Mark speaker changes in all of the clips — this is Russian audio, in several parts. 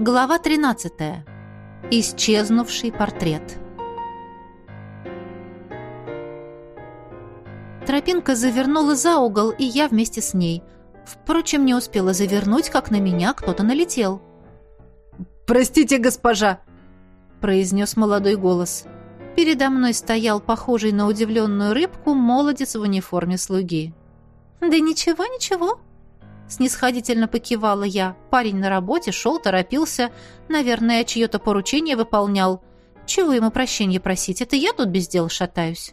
Speaker 1: Глава 13. Исчезнувший портрет. Тропинка завернула за угол, и я вместе с ней. Впрочем, не успела завернуть, как на меня кто-то налетел.
Speaker 2: «Простите, госпожа!» — произнес молодой голос.
Speaker 1: Передо мной стоял похожий на удивленную рыбку молодец в униформе слуги. «Да ничего, ничего», Снисходительно покивала я. Парень на работе шел, торопился. Наверное, чье-то поручение выполнял. Чего ему прощения просить? Это я тут без дела шатаюсь.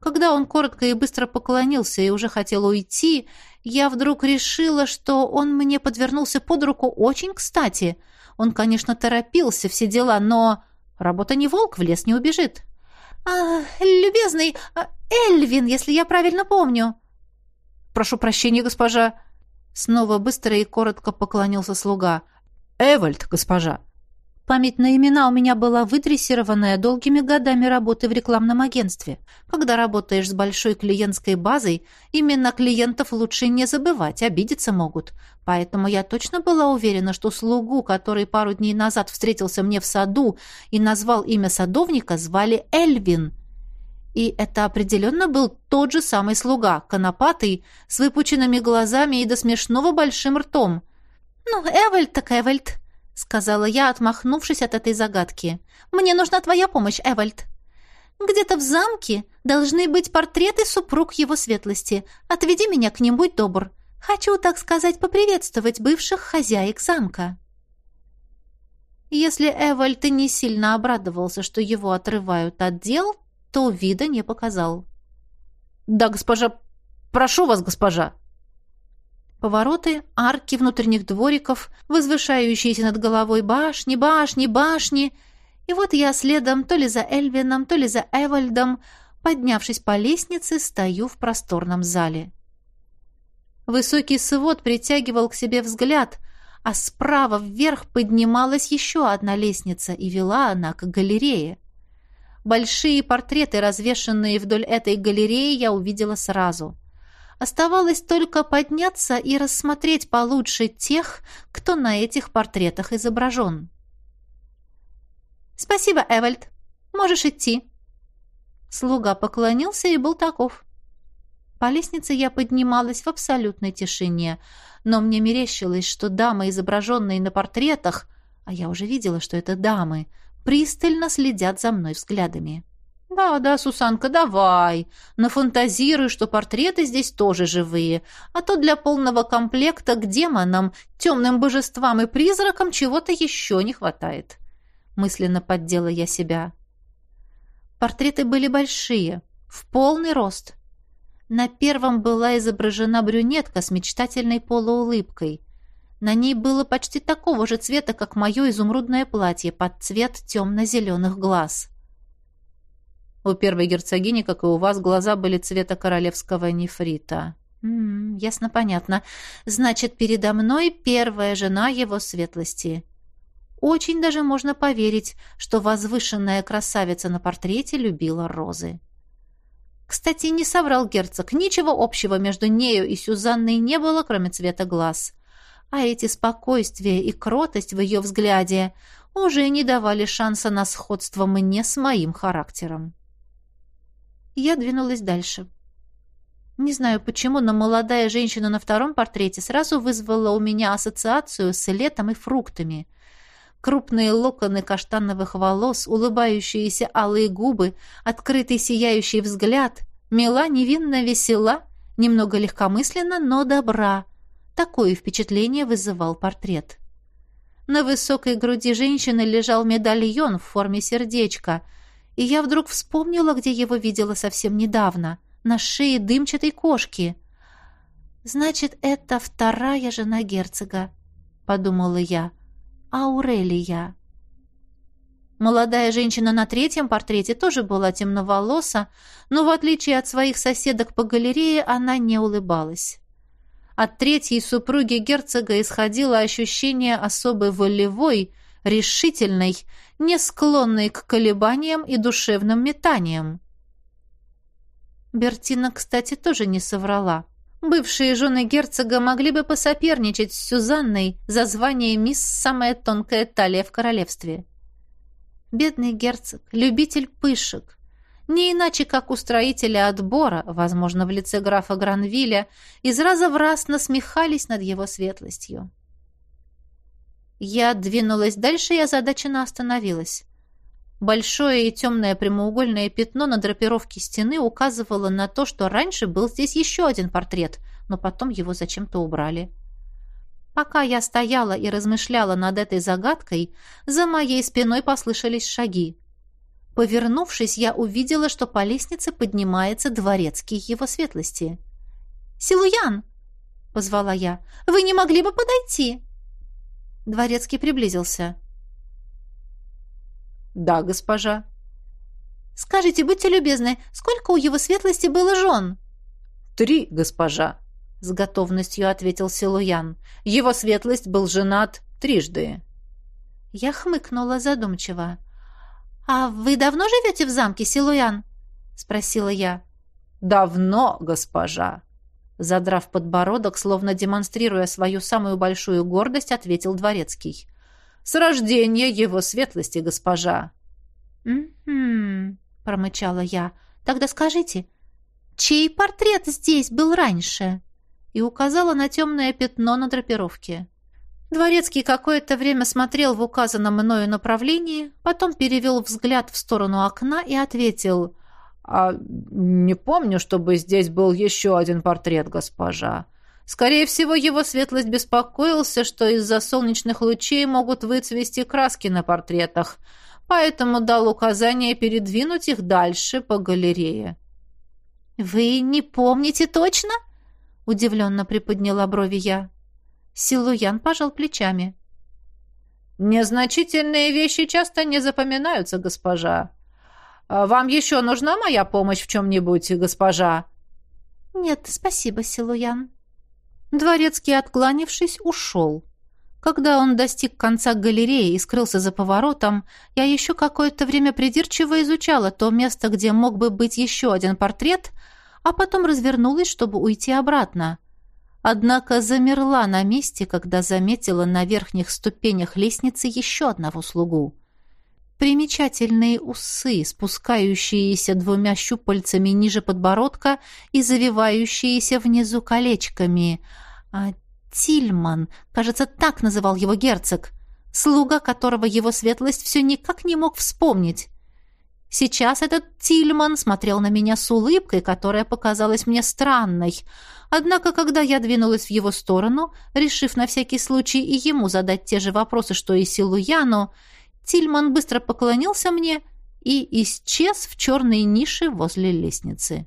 Speaker 1: Когда он коротко и быстро поклонился и уже хотел уйти, я вдруг решила, что он мне подвернулся под руку очень кстати. Он, конечно, торопился, все дела, но работа не волк, в лес не убежит. «А, любезный, а, Эльвин, если я правильно помню».
Speaker 2: «Прошу прощения, госпожа»,
Speaker 1: Снова быстро и коротко поклонился слуга.
Speaker 2: «Эвальд, госпожа!»
Speaker 1: Память на имена у меня была выдрессированная долгими годами работы в рекламном агентстве. Когда работаешь с большой клиентской базой, именно клиентов лучше не забывать, обидеться могут. Поэтому я точно была уверена, что слугу, который пару дней назад встретился мне в саду и назвал имя садовника, звали Эльвин. И это определенно был тот же самый слуга, конопатый, с выпученными глазами и до смешного большим ртом. «Ну, Эвальд так Эвальд», — сказала я, отмахнувшись от этой загадки. «Мне нужна твоя помощь, Эвальд. Где-то в замке должны быть портреты супруг его светлости. Отведи меня к ним, будь добр. Хочу, так сказать, поприветствовать бывших хозяек замка». Если Эвальд и не сильно обрадовался, что его отрывают от дел, то вида не показал.
Speaker 2: «Да, госпожа... Прошу вас, госпожа!»
Speaker 1: Повороты, арки внутренних двориков, возвышающиеся над головой башни, башни, башни. И вот я следом то ли за Эльвином, то ли за Эвальдом, поднявшись по лестнице, стою в просторном зале. Высокий свод притягивал к себе взгляд, а справа вверх поднималась еще одна лестница, и вела она к галерее. Большие портреты, развешанные вдоль этой галереи, я увидела сразу. Оставалось только подняться и рассмотреть получше тех, кто на этих портретах изображен. «Спасибо, Эвальд. Можешь идти». Слуга поклонился и был таков. По лестнице я поднималась в абсолютной тишине, но мне мерещилось, что дамы, изображенные на портретах, а я уже видела, что это дамы, пристально следят за мной взглядами. «Да, да, Сусанка, давай. Нафантазируй, что портреты здесь тоже живые, а то для полного комплекта к демонам, темным божествам и призракам чего-то еще не хватает». Мысленно поддела я себя. Портреты были большие, в полный рост. На первом была изображена брюнетка с мечтательной полуулыбкой. На ней было почти такого же цвета, как мое изумрудное платье, под цвет темно-зеленых глаз. У первой герцогини, как и у вас, глаза были цвета королевского нефрита. М -м, ясно, понятно. Значит, передо мной первая жена его светлости. Очень даже можно поверить, что возвышенная красавица на портрете любила розы. Кстати, не соврал герцог. Ничего общего между нею и Сюзанной не было, кроме цвета глаз а эти спокойствие и кротость в ее взгляде уже не давали шанса на сходство мне с моим характером. Я двинулась дальше. Не знаю почему, но молодая женщина на втором портрете сразу вызвала у меня ассоциацию с летом и фруктами. Крупные локоны каштановых волос, улыбающиеся алые губы, открытый сияющий взгляд, мила невинно весела, немного легкомысленно, но добра — Такое впечатление вызывал портрет. На высокой груди женщины лежал медальон в форме сердечка, и я вдруг вспомнила, где его видела совсем недавно, на шее дымчатой кошки. «Значит, это вторая жена герцога», — подумала я, — «Аурелия». Молодая женщина на третьем портрете тоже была темноволоса, но, в отличие от своих соседок по галерее, она не улыбалась. От третьей супруги герцога исходило ощущение особой волевой, решительной, не склонной к колебаниям и душевным метаниям. Бертина, кстати, тоже не соврала. Бывшие жены герцога могли бы посоперничать с Сюзанной за звание мисс «Самая тонкая талия в королевстве». Бедный герцог, любитель пышек, не иначе, как устроители отбора, возможно, в лице графа Гранвиля, из раза в раз насмехались над его светлостью. Я двинулась дальше и озадаченно остановилась. Большое и темное прямоугольное пятно на драпировке стены указывало на то, что раньше был здесь еще один портрет, но потом его зачем-то убрали. Пока я стояла и размышляла над этой загадкой, за моей спиной послышались шаги. Повернувшись, я увидела, что по лестнице поднимается дворецкий его светлости. «Силуян!» — позвала я. «Вы не могли бы подойти?» Дворецкий приблизился.
Speaker 2: «Да, госпожа».
Speaker 1: «Скажите, будьте любезны, сколько у его светлости было жен?»
Speaker 2: «Три, госпожа», — с готовностью ответил Силуян. «Его светлость был женат трижды».
Speaker 1: Я хмыкнула задумчиво. «А вы давно живете в замке, Силуян?» — спросила я.
Speaker 2: «Давно, госпожа», задрав подбородок, словно демонстрируя свою самую большую гордость, ответил дворецкий. С рождения его светлости, госпожа.
Speaker 1: «М-м-м», промычала я. «Тогда скажите, чей портрет здесь был раньше?» И указала на темное пятно на драпировке. Дворецкий какое-то время смотрел в указанном мною направлении, потом перевел взгляд в сторону окна и ответил
Speaker 2: «А не помню, чтобы здесь был еще один портрет, госпожа. Скорее всего, его светлость беспокоился, что из-за солнечных лучей могут выцвести краски на портретах, поэтому дал указание передвинуть их дальше по галерее.
Speaker 1: «Вы не помните точно?» — удивленно приподняла брови я. Силуян пожал плечами.
Speaker 2: «Незначительные вещи часто не запоминаются, госпожа. А вам еще нужна моя помощь в чем-нибудь, госпожа?»
Speaker 1: «Нет, спасибо, Силуян», Дворецкий, откланившись, ушел. Когда он достиг конца галереи и скрылся за поворотом, я еще какое-то время придирчиво изучала то место, где мог бы быть еще один портрет, а потом развернулась, чтобы уйти обратно. Однако замерла на месте, когда заметила на верхних ступенях лестницы еще одного слугу. Примечательные усы, спускающиеся двумя щупальцами ниже подбородка и завивающиеся внизу колечками. А Тильман, кажется, так называл его герцог, слуга которого его светлость все никак не мог вспомнить. Сейчас этот Тильман смотрел на меня с улыбкой, которая показалась мне странной. Однако, когда я двинулась в его сторону, решив на всякий случай и ему задать те же вопросы, что и Силуяну, Тильман быстро поклонился мне и исчез в черной нише возле лестницы.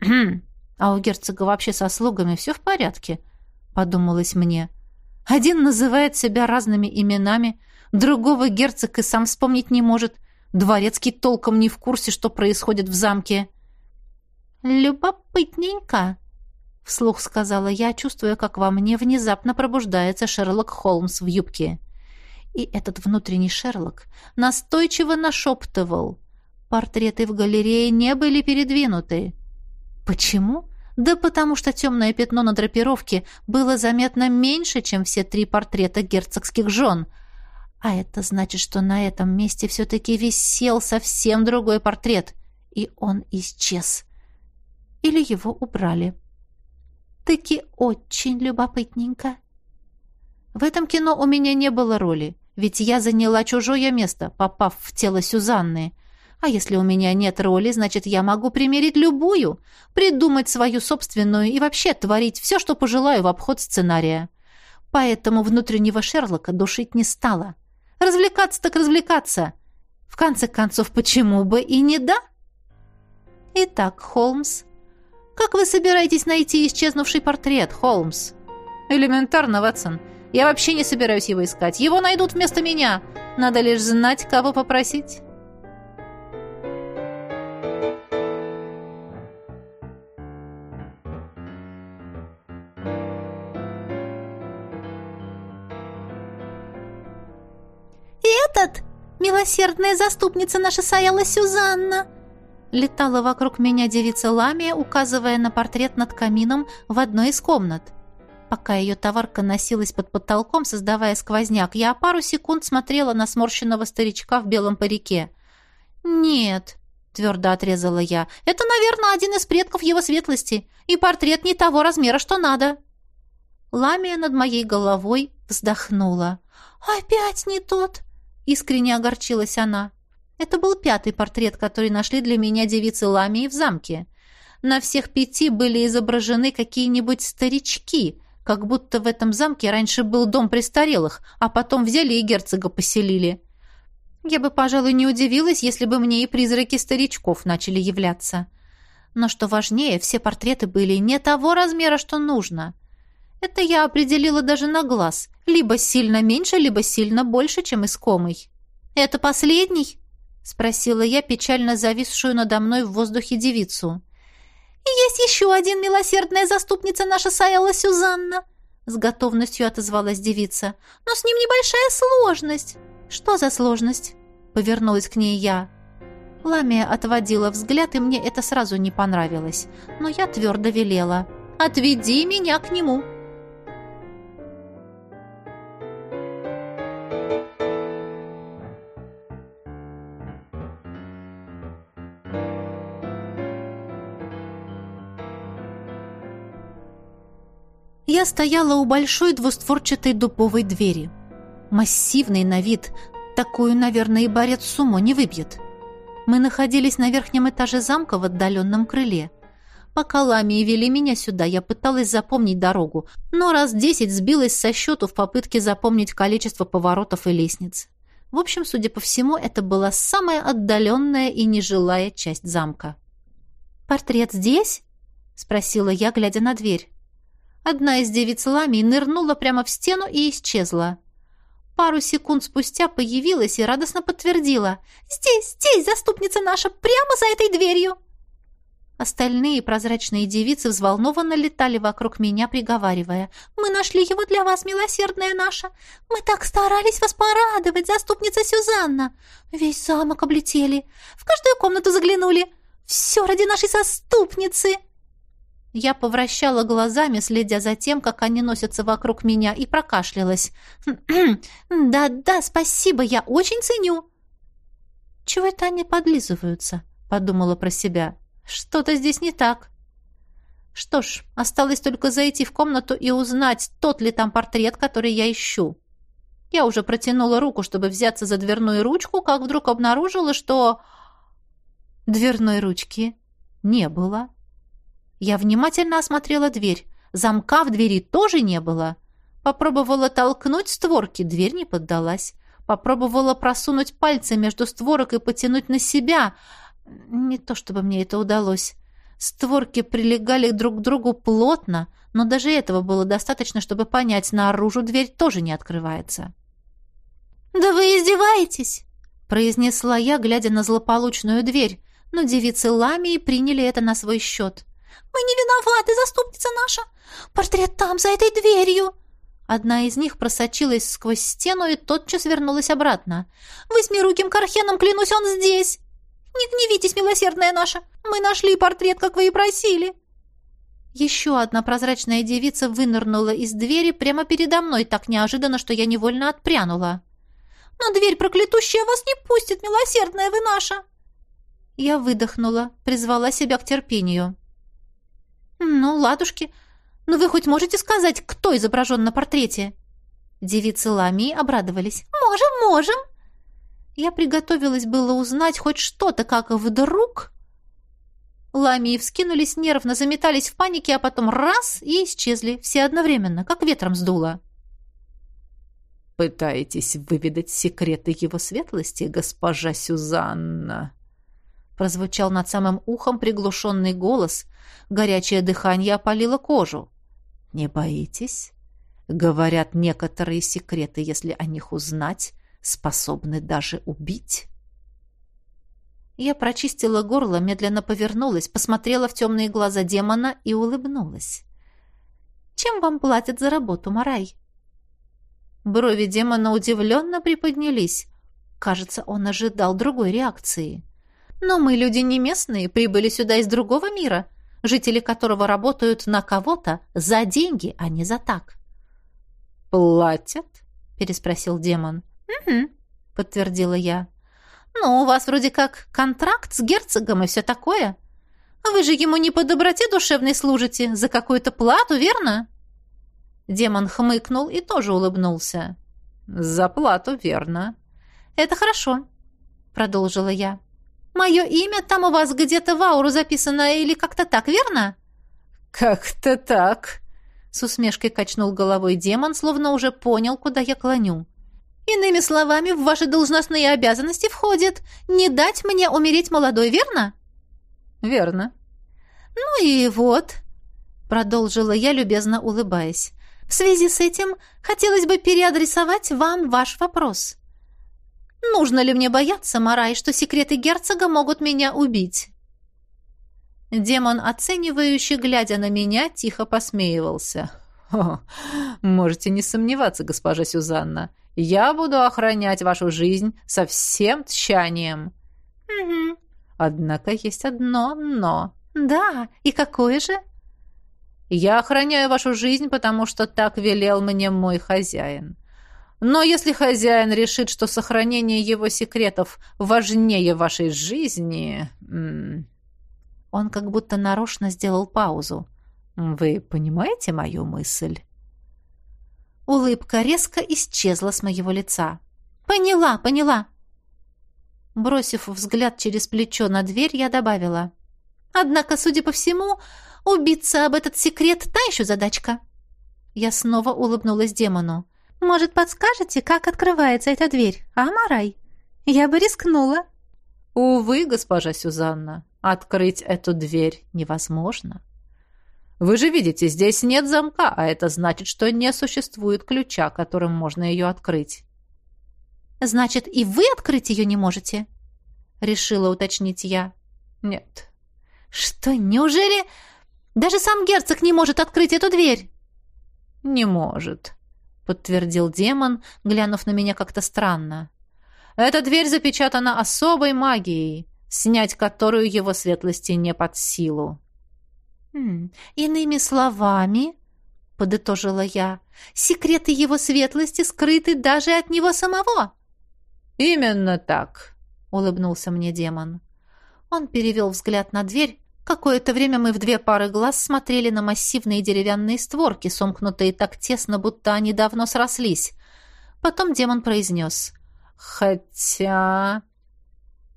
Speaker 1: «Хм, а у герцога вообще со слугами все в порядке?» — подумалось мне. «Один называет себя разными именами, другого герцог и сам вспомнить не может, дворецкий толком не в курсе, что происходит в замке». «Любопытненько», — вслух сказала я, чувствуя, как во мне внезапно пробуждается Шерлок Холмс в юбке. И этот внутренний Шерлок настойчиво нашептывал. Портреты в галерее не были передвинуты. Почему? Да потому что темное пятно на драпировке было заметно меньше, чем все три портрета герцогских жен. А это значит, что на этом месте все-таки висел совсем другой портрет, и он исчез. Или его убрали. Таки очень любопытненько. В этом кино у меня не было роли. Ведь я заняла чужое место, попав в тело Сюзанны. А если у меня нет роли, значит, я могу примерить любую, придумать свою собственную и вообще творить все, что пожелаю в обход сценария. Поэтому внутреннего Шерлока душить не стала. Развлекаться так развлекаться. В конце концов, почему бы и не да? Итак, Холмс, как вы собираетесь найти исчезнувший портрет, Холмс?
Speaker 2: Элементарно, Ватсон. Я вообще не собираюсь его искать. Его найдут вместо меня. Надо лишь знать, кого попросить.
Speaker 1: «Этот? Милосердная заступница наша Саяла Сюзанна!» Летала вокруг меня девица Ламия, указывая на портрет над камином в одной из комнат. Пока ее товарка носилась под потолком, создавая сквозняк, я пару секунд смотрела на сморщенного старичка в белом парике. «Нет», — твердо отрезала я, — «это, наверное, один из предков его светлости, и портрет не того размера, что надо». Ламия над моей головой вздохнула. «Опять не тот!» — искренне огорчилась она. Это был пятый портрет, который нашли для меня девицы Ламии в замке. На всех пяти были изображены какие-нибудь старички, как будто в этом замке раньше был дом престарелых, а потом взяли и герцога поселили. Я бы, пожалуй, не удивилась, если бы мне и призраки старичков начали являться. Но что важнее, все портреты были не того размера, что нужно. Это я определила даже на глаз. Либо сильно меньше, либо сильно больше, чем искомый. «Это последний?» — спросила я печально зависшую надо мной в воздухе девицу. «И есть еще один милосердная заступница наша Саэла Сюзанна!» С готовностью отозвалась девица. «Но с ним небольшая сложность!» «Что за сложность?» — повернулась к ней я. Ламия отводила взгляд, и мне это сразу не понравилось. Но я твердо велела. «Отведи меня к нему!» Я стояла у большой двустворчатой дубовой двери. Массивный на вид, такую, наверное, и борец сумо не выбьет. Мы находились на верхнем этаже замка в отдаленном крыле. Пока ламии вели меня сюда, я пыталась запомнить дорогу, но раз десять сбилась со счету в попытке запомнить количество поворотов и лестниц. В общем, судя по всему, это была самая отдаленная и нежилая часть замка. «Портрет здесь?» — спросила я, глядя на дверь. Одна из девиц ламий нырнула прямо в стену и исчезла. Пару секунд спустя появилась и радостно подтвердила. «Здесь, здесь, заступница наша, прямо за этой дверью!» Остальные прозрачные девицы взволнованно летали вокруг меня, приговаривая. «Мы нашли его для вас, милосердная наша! Мы так старались вас порадовать, заступница Сюзанна! Весь замок облетели, в каждую комнату заглянули! Все ради нашей заступницы!» Я повращала глазами, следя за тем, как они носятся вокруг меня, и прокашлялась. «Да-да, спасибо, я очень ценю!» «Чего это они подлизываются?» — подумала про себя. «Что-то здесь не так». Что ж, осталось только зайти в комнату и узнать, тот ли там портрет, который я ищу. Я уже протянула руку, чтобы взяться за дверную ручку, как вдруг обнаружила, что... Дверной ручки не было. Я внимательно осмотрела дверь. Замка в двери тоже не было. Попробовала толкнуть створки, дверь не поддалась. Попробовала просунуть пальцы между створок и потянуть на себя. Не то чтобы мне это удалось. Створки прилегали друг к другу плотно, но даже этого было достаточно, чтобы понять, наружу дверь тоже не открывается. «Да вы издеваетесь!» — произнесла я, глядя на злополучную дверь, но девицы Ламии приняли это на свой счет. «Мы не виноваты, заступница наша! Портрет там, за этой дверью!» Одна из них просочилась сквозь стену и тотчас вернулась обратно. «Восьмируким кархеном, клянусь, он здесь! Не гневитесь, милосердная наша! Мы нашли портрет, как вы и просили!» Еще одна прозрачная девица вынырнула из двери прямо передо мной так неожиданно, что я невольно отпрянула. «Но дверь проклятущая вас не пустит, милосердная вы наша!» Я выдохнула, призвала себя к терпению. «Ну, ладушки, но вы хоть можете сказать, кто изображен на портрете?» Девицы Ламии обрадовались. «Можем, можем!» Я приготовилась было узнать хоть что-то, как вдруг... Ламии вскинулись нервно, заметались в панике, а потом раз и исчезли, все одновременно, как ветром сдуло.
Speaker 2: «Пытаетесь выведать секреты его светлости, госпожа Сюзанна?» Прозвучал над самым ухом приглушенный голос, горячее дыхание опалило кожу. «Не боитесь?» Говорят, некоторые секреты, если о них узнать, способны даже убить. Я прочистила горло, медленно повернулась, посмотрела в темные глаза демона и улыбнулась. «Чем вам платят за работу, Марай?» Брови демона удивленно приподнялись. Кажется, он ожидал другой реакции.
Speaker 1: Но мы люди не местные, прибыли сюда из другого мира, жители которого работают на кого-то за деньги, а не за так.
Speaker 2: «Платят?»
Speaker 1: — переспросил демон. «Угу», — подтвердила я. «Ну, у вас вроде как контракт с герцогом и все такое. Вы же ему не по доброте душевной служите, за какую-то плату, верно?» Демон хмыкнул и тоже улыбнулся.
Speaker 2: «За плату, верно».
Speaker 1: «Это хорошо», — продолжила я. «Мое имя там у вас где-то в ауру записано или как-то так, верно?»
Speaker 2: «Как-то так», —
Speaker 1: с усмешкой качнул головой демон, словно уже понял, куда я клоню. «Иными словами, в ваши должностные обязанности входит не дать мне умереть молодой, верно?»
Speaker 2: «Верно».
Speaker 1: «Ну и вот», — продолжила я, любезно улыбаясь. В связи с этим хотелось бы переадресовать вам ваш вопрос. Нужно ли мне бояться, Марай, что секреты герцога могут меня убить?» Демон, оценивающий, глядя на меня, тихо посмеивался.
Speaker 2: «О, можете не сомневаться, госпожа Сюзанна. Я буду охранять вашу жизнь со всем тщанием».
Speaker 1: «Угу.
Speaker 2: Однако есть одно «но».
Speaker 1: «Да, и какое же?»
Speaker 2: Я охраняю вашу жизнь, потому что так велел мне мой хозяин. Но если хозяин решит, что сохранение его секретов важнее вашей жизни...
Speaker 1: Он как будто нарочно сделал паузу.
Speaker 2: Вы понимаете мою мысль?
Speaker 1: Улыбка резко исчезла с моего лица. «Поняла, поняла!» Бросив взгляд через плечо на дверь, я добавила. «Однако, судя по всему, Убиться об этот секрет — та еще задачка. Я снова улыбнулась демону. «Может, подскажете, как открывается эта дверь, а, Марай? Я бы рискнула».
Speaker 2: «Увы, госпожа Сюзанна, открыть эту дверь невозможно. Вы же видите, здесь нет замка, а это значит, что не существует ключа, которым можно ее открыть».
Speaker 1: «Значит, и вы открыть ее не можете?» — решила уточнить я.
Speaker 2: «Нет».
Speaker 1: «Что, неужели...» Даже сам герцог не может открыть эту дверь!»
Speaker 2: «Не может», — подтвердил демон, глянув на меня как-то странно. «Эта дверь запечатана особой магией, снять которую его светлости не под силу».
Speaker 1: «Хм, «Иными словами», — подытожила я, — «секреты его светлости скрыты даже от него самого».
Speaker 2: «Именно так», —
Speaker 1: улыбнулся мне демон. Он перевел взгляд на дверь, Какое-то время мы в две пары глаз смотрели на массивные деревянные створки, сомкнутые так тесно, будто они давно срослись. Потом демон произнес.
Speaker 2: «Хотя...»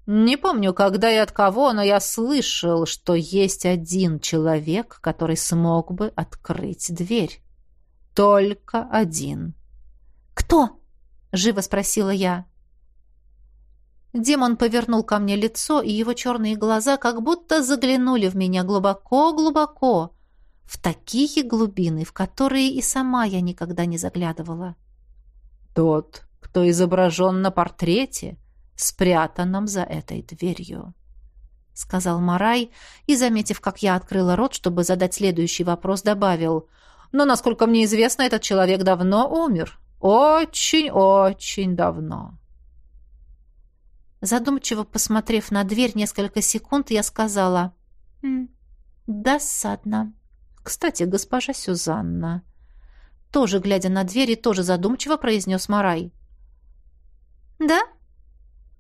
Speaker 2: Не помню, когда и от кого, но я слышал, что есть один человек, который смог бы открыть дверь. Только один.
Speaker 1: «Кто?» — живо спросила я. Демон повернул ко мне лицо, и его черные глаза как будто заглянули в меня глубоко-глубоко, в такие глубины, в которые и сама я никогда не заглядывала.
Speaker 2: «Тот, кто изображен на портрете, спрятанном за этой дверью», — сказал Марай, и, заметив, как я открыла рот, чтобы задать следующий вопрос, добавил, «Но, насколько мне известно, этот человек давно умер. Очень-очень давно».
Speaker 1: Задумчиво посмотрев на дверь несколько секунд, я сказала «М, «Досадно».
Speaker 2: «Кстати, госпожа Сюзанна...»
Speaker 1: Тоже, глядя на дверь, и тоже задумчиво произнес Марай. «Да?»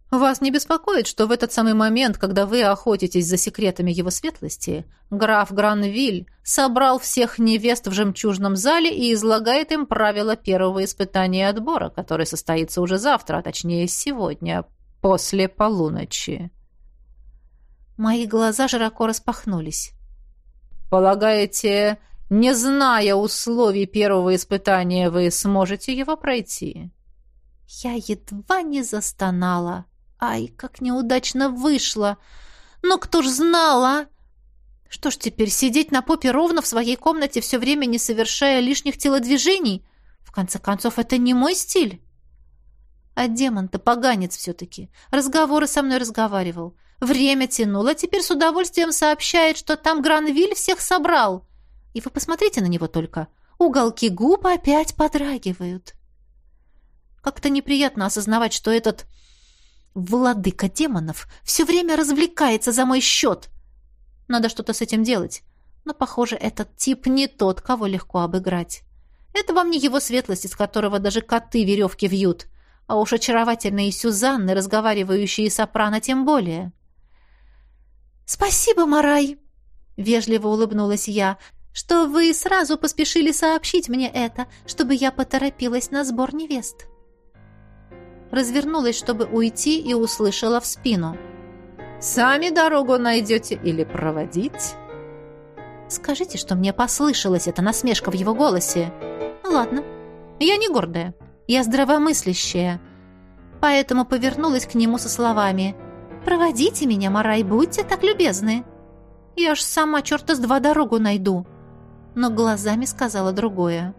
Speaker 2: «Вас не беспокоит, что в этот самый момент, когда вы охотитесь за секретами его светлости, граф Гранвиль собрал всех невест в жемчужном зале и излагает им правила первого испытания отбора, который состоится уже завтра, а точнее сегодня, после полуночи.
Speaker 1: Мои глаза широко распахнулись.
Speaker 2: Полагаете, не зная условий первого испытания, вы сможете его пройти?
Speaker 1: Я едва не застонала. Ай, как неудачно вышло. Но кто ж знал, а? Что ж теперь, сидеть на попе ровно в своей комнате все время, не совершая лишних телодвижений? В конце концов, это не мой стиль. А демон-то поганец все-таки. Разговоры со мной разговаривал. Время тянул, а теперь с удовольствием сообщает, что там Гранвиль всех собрал. И вы посмотрите на него только. Уголки губ опять подрагивают. Как-то неприятно осознавать, что этот владыка демонов все время развлекается за мой счет. Надо что-то с этим делать. Но, похоже, этот тип не тот, кого легко обыграть. Это вам не его светлость, из которого даже коты веревки вьют. А уж очаровательные Сюзанны, разговаривающие сопрано, тем более. «Спасибо, Марай!» — вежливо улыбнулась я, что вы сразу поспешили сообщить мне это, чтобы я поторопилась на сбор невест. Развернулась, чтобы уйти, и услышала в спину.
Speaker 2: «Сами дорогу найдете или проводить?»
Speaker 1: Скажите, что мне послышалась эта насмешка в его голосе. Ладно, я не гордая, я здравомыслящая. Поэтому повернулась к нему со словами «Проводите меня, Марай, будьте так любезны. Я ж сама черта с два дорогу найду». Но глазами сказала другое.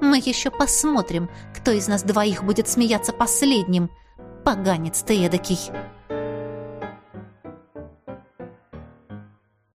Speaker 1: «Мы еще посмотрим, кто из нас двоих будет смеяться последним. Поганец ты эдакий».